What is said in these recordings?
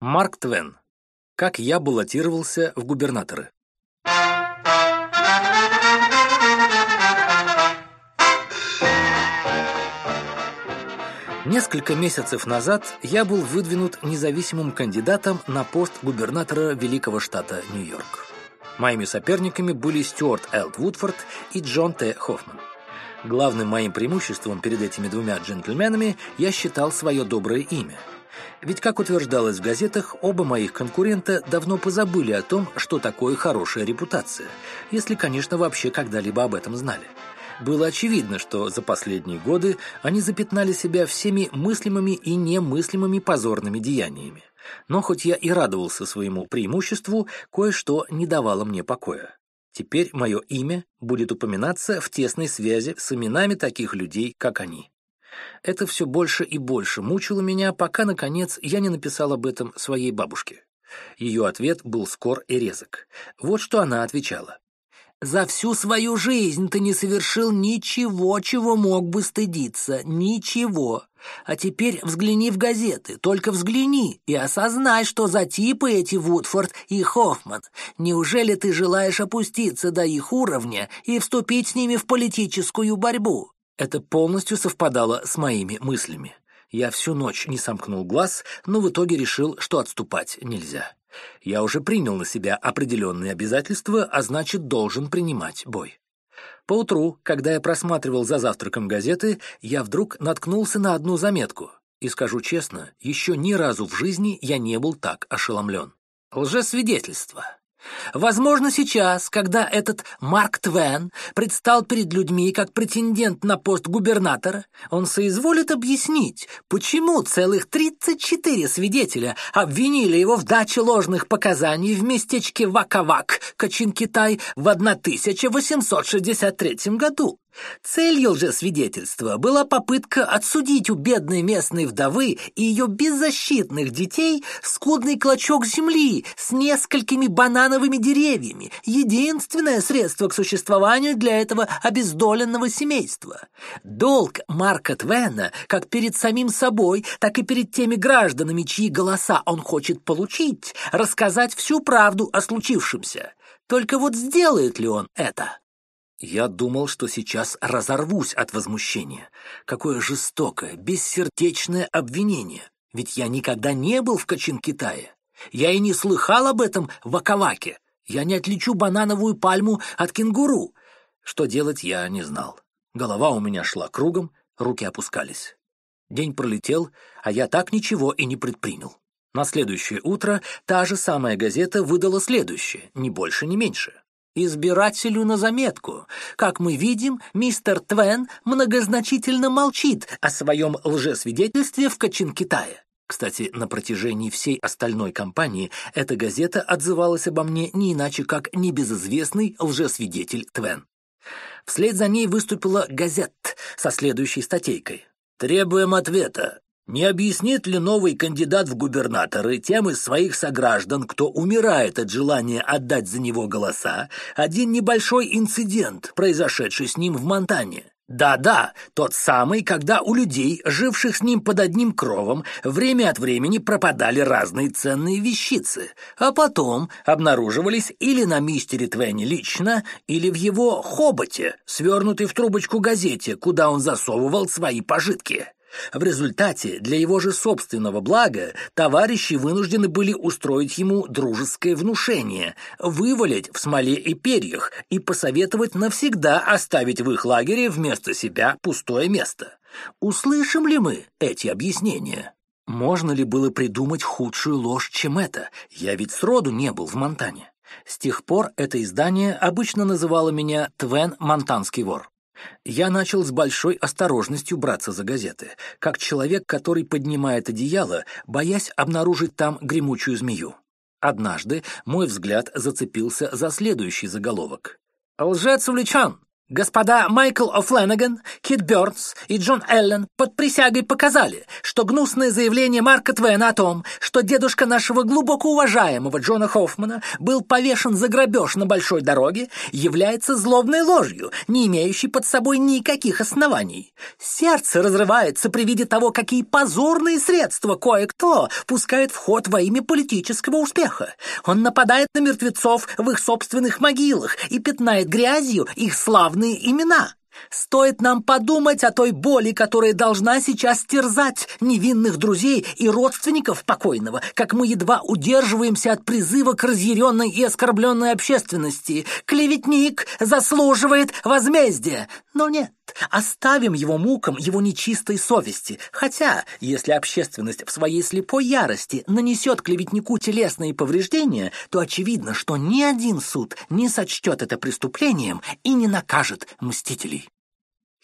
Марк Твен. Как я баллотировался в губернаторы. Несколько месяцев назад я был выдвинут независимым кандидатом на пост губернатора великого штата Нью-Йорк. Моими соперниками были Стюарт Элт Вудфорд и Джон Т. Хоффман. Главным моим преимуществом перед этими двумя джентльменами я считал свое доброе имя. Ведь, как утверждалось в газетах, оба моих конкурента давно позабыли о том, что такое хорошая репутация, если, конечно, вообще когда-либо об этом знали. Было очевидно, что за последние годы они запятнали себя всеми мыслимыми и немыслимыми позорными деяниями. Но хоть я и радовался своему преимуществу, кое-что не давало мне покоя. Теперь мое имя будет упоминаться в тесной связи с именами таких людей, как они. Это все больше и больше мучило меня, пока, наконец, я не написал об этом своей бабушке. Ее ответ был скор и резок. Вот что она отвечала. За всю свою жизнь ты не совершил ничего, чего мог бы стыдиться. Ничего. А теперь взгляни в газеты, только взгляни и осознай, что за типы эти Вудфорд и Хоффман. Неужели ты желаешь опуститься до их уровня и вступить с ними в политическую борьбу? Это полностью совпадало с моими мыслями. Я всю ночь не сомкнул глаз, но в итоге решил, что отступать нельзя. Я уже принял на себя определенные обязательства, а значит, должен принимать бой. Поутру, когда я просматривал за завтраком газеты, я вдруг наткнулся на одну заметку. И скажу честно, еще ни разу в жизни я не был так ошеломлен. Лжесвидетельство. Возможно, сейчас, когда этот Марк Твен предстал перед людьми как претендент на пост губернатора, он соизволит объяснить, почему целых 34 свидетеля обвинили его в даче ложных показаний в местечке Вакавак, Качин-Китай, в 1863 году. Целью же свидетельства была попытка отсудить у бедной местной вдовы и ее беззащитных детей скудный клочок земли с несколькими банановыми деревьями, единственное средство к существованию для этого обездоленного семейства. Долг Марка Твена как перед самим собой, так и перед теми гражданами, чьи голоса он хочет получить, рассказать всю правду о случившемся. Только вот сделает ли он это? Я думал, что сейчас разорвусь от возмущения. Какое жестокое, бессердечное обвинение. Ведь я никогда не был в Качин-Китае. Я и не слыхал об этом в Акаваке. Я не отличу банановую пальму от кенгуру. Что делать, я не знал. Голова у меня шла кругом, руки опускались. День пролетел, а я так ничего и не предпринял. На следующее утро та же самая газета выдала следующее, ни больше, ни меньше избирателю на заметку. Как мы видим, мистер Твен многозначительно молчит о своем лжесвидетельстве в Качин-Китае. Кстати, на протяжении всей остальной кампании эта газета отзывалась обо мне не иначе, как небезызвестный лжесвидетель Твен. Вслед за ней выступила «Газет» со следующей статейкой. «Требуем ответа. Не объяснит ли новый кандидат в губернаторы тем из своих сограждан, кто умирает от желания отдать за него голоса, один небольшой инцидент, произошедший с ним в Монтане? Да-да, тот самый, когда у людей, живших с ним под одним кровом, время от времени пропадали разные ценные вещицы, а потом обнаруживались или на мистере Твене лично, или в его хоботе, свернутой в трубочку газете, куда он засовывал свои пожитки. В результате, для его же собственного блага, товарищи вынуждены были устроить ему дружеское внушение, вывалить в смоле и перьях и посоветовать навсегда оставить в их лагере вместо себя пустое место. Услышим ли мы эти объяснения? Можно ли было придумать худшую ложь, чем это? Я ведь сроду не был в Монтане. С тех пор это издание обычно называло меня Твен Монтанский вор. Я начал с большой осторожностью браться за газеты, как человек, который поднимает одеяло, боясь обнаружить там гремучую змею. Однажды мой взгляд зацепился за следующий заголовок. «Лжец увлечен! Господа Майкл О'Фленнеган, Кит Бёрнс и Джон Эллен под присягой показали, что гнусное заявление Марка Твена о том, что дедушка нашего глубоко уважаемого Джона Хоффмана был повешен за грабеж на большой дороге, является злобной ложью, не имеющей под собой никаких оснований. Сердце разрывается при виде того, какие позорные средства кое-кто пускает в ход во имя политического успеха. Он нападает на мертвецов в их собственных могилах и пятнает грязью их славные славные имена. Стоит нам подумать о той боли, которая должна сейчас терзать невинных друзей и родственников покойного, как мы едва удерживаемся от призыва к разъяренной и оскорбленной общественности. Клеветник заслуживает возмездия. Но нет, оставим его мукам его нечистой совести. Хотя, если общественность в своей слепой ярости нанесет клеветнику телесные повреждения, то очевидно, что ни один суд не сочтет это преступлением и не накажет мстителей.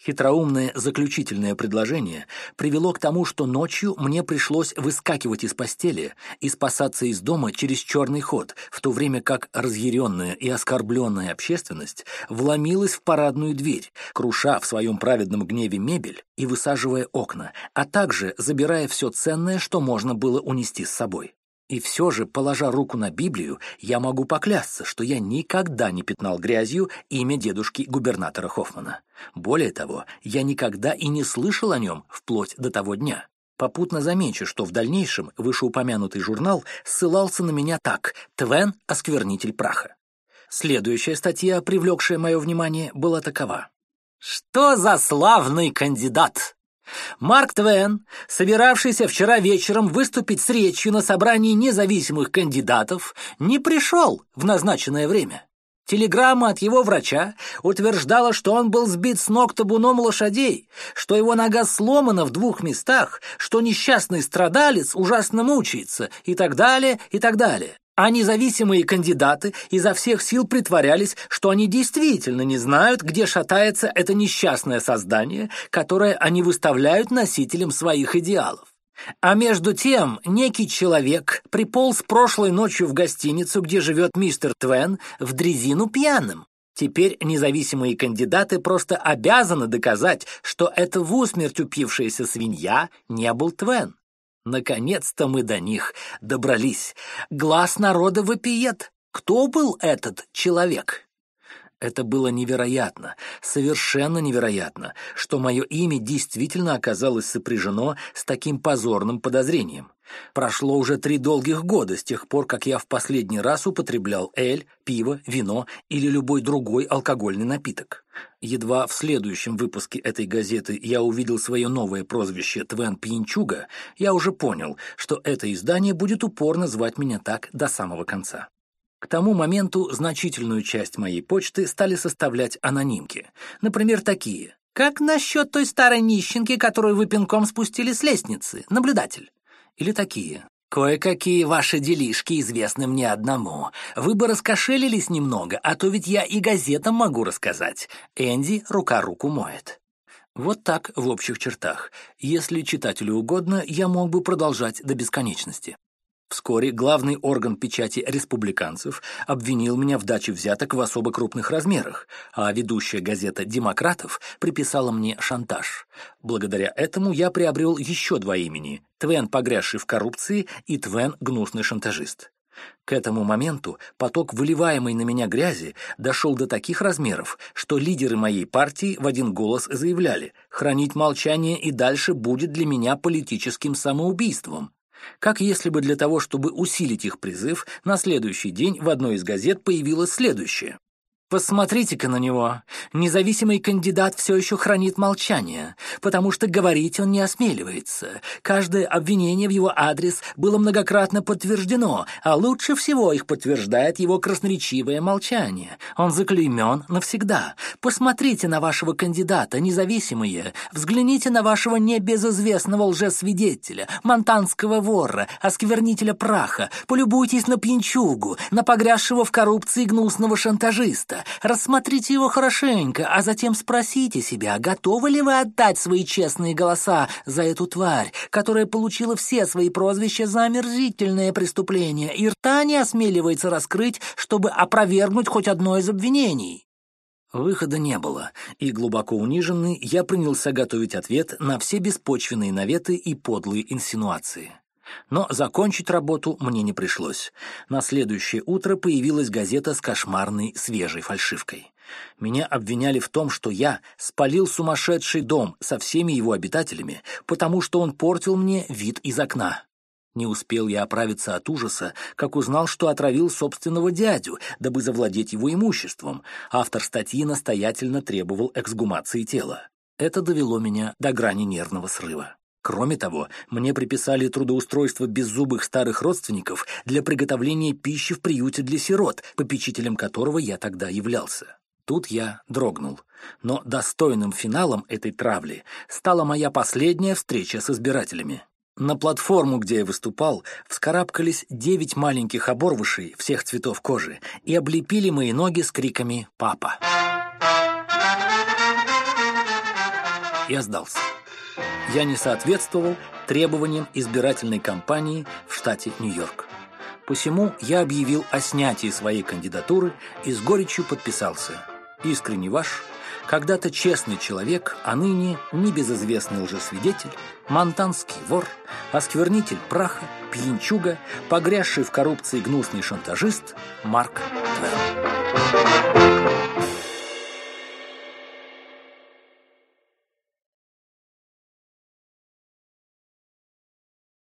Хитроумное заключительное предложение привело к тому, что ночью мне пришлось выскакивать из постели и спасаться из дома через черный ход, в то время как разъяренная и оскорбленная общественность вломилась в парадную дверь, круша в своем праведном гневе мебель и высаживая окна, а также забирая все ценное, что можно было унести с собой. И все же, положа руку на Библию, я могу поклясться, что я никогда не пятнал грязью имя дедушки губернатора Хоффмана. Более того, я никогда и не слышал о нем вплоть до того дня. Попутно замечу, что в дальнейшем вышеупомянутый журнал ссылался на меня так «Твен – осквернитель праха». Следующая статья, привлекшая мое внимание, была такова. «Что за славный кандидат!» Марк Твен, собиравшийся вчера вечером выступить с речью на собрании независимых кандидатов, не пришел в назначенное время. Телеграмма от его врача утверждала, что он был сбит с ног табуном лошадей, что его нога сломана в двух местах, что несчастный страдалец ужасно мучается и так далее, и так далее. А независимые кандидаты изо всех сил притворялись, что они действительно не знают, где шатается это несчастное создание, которое они выставляют носителем своих идеалов. А между тем, некий человек приполз прошлой ночью в гостиницу, где живет мистер Твен, в дрезину пьяным. Теперь независимые кандидаты просто обязаны доказать, что это в усмерть упившаяся свинья не был Твен. Наконец-то мы до них добрались. Глаз народа вопиет. Кто был этот человек? Это было невероятно, совершенно невероятно, что мое имя действительно оказалось сопряжено с таким позорным подозрением. Прошло уже три долгих года с тех пор, как я в последний раз употреблял эль, пиво, вино или любой другой алкогольный напиток. Едва в следующем выпуске этой газеты я увидел свое новое прозвище Твен Пьянчуга, я уже понял, что это издание будет упорно звать меня так до самого конца. К тому моменту значительную часть моей почты стали составлять анонимки. Например, такие. «Как насчет той старой нищенки, которую вы пинком спустили с лестницы? Наблюдатель». Или такие. «Кое-какие ваши делишки известны мне одному. Вы бы раскошелились немного, а то ведь я и газетам могу рассказать. Энди рука руку моет». Вот так в общих чертах. Если читателю угодно, я мог бы продолжать до бесконечности. Вскоре главный орган печати республиканцев обвинил меня в даче взяток в особо крупных размерах, а ведущая газета «Демократов» приписала мне шантаж. Благодаря этому я приобрел еще два имени – Твен, погрязший в коррупции, и Твен, гнусный шантажист. К этому моменту поток выливаемой на меня грязи дошел до таких размеров, что лидеры моей партии в один голос заявляли, хранить молчание и дальше будет для меня политическим самоубийством как если бы для того, чтобы усилить их призыв, на следующий день в одной из газет появилось следующее. Посмотрите-ка на него. Независимый кандидат все еще хранит молчание, потому что говорить он не осмеливается. Каждое обвинение в его адрес было многократно подтверждено, а лучше всего их подтверждает его красноречивое молчание. Он заклеймен навсегда. Посмотрите на вашего кандидата, независимые. Взгляните на вашего небезызвестного лжесвидетеля, монтанского вора, осквернителя праха. Полюбуйтесь на пьянчугу, на погрязшего в коррупции гнусного шантажиста рассмотрите его хорошенько, а затем спросите себя, готовы ли вы отдать свои честные голоса за эту тварь, которая получила все свои прозвища за омерзительное преступление и рта не осмеливается раскрыть, чтобы опровергнуть хоть одно из обвинений. Выхода не было, и глубоко униженный я принялся готовить ответ на все беспочвенные наветы и подлые инсинуации. Но закончить работу мне не пришлось. На следующее утро появилась газета с кошмарной свежей фальшивкой. Меня обвиняли в том, что я спалил сумасшедший дом со всеми его обитателями, потому что он портил мне вид из окна. Не успел я оправиться от ужаса, как узнал, что отравил собственного дядю, дабы завладеть его имуществом. Автор статьи настоятельно требовал эксгумации тела. Это довело меня до грани нервного срыва. Кроме того, мне приписали трудоустройство беззубых старых родственников для приготовления пищи в приюте для сирот, попечителем которого я тогда являлся. Тут я дрогнул. Но достойным финалом этой травли стала моя последняя встреча с избирателями. На платформу, где я выступал, вскарабкались девять маленьких оборвышей всех цветов кожи и облепили мои ноги с криками «Папа!». Я сдался. Я не соответствовал требованиям избирательной кампании в штате Нью-Йорк. Посему я объявил о снятии своей кандидатуры и с горечью подписался. Искренне ваш когда-то честный человек, а ныне небезызвестный лжесвидетель, монтанский вор, осквернитель праха, пьянчуга, погрязший в коррупции гнусный шантажист Марк Твелл.